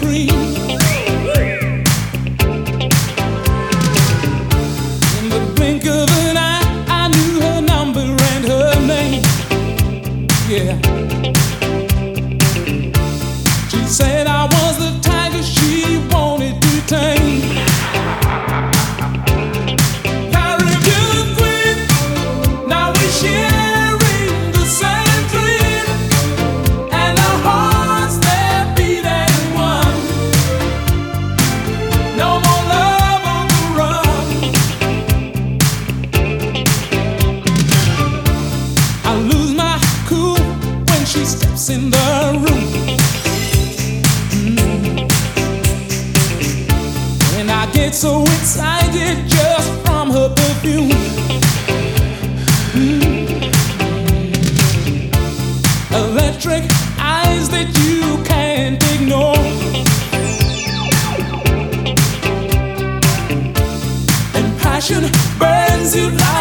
was she steps in the room. Mm. And I get so excited just from her perfume. Mm. Electric eyes that you can't ignore. And passion burns you like.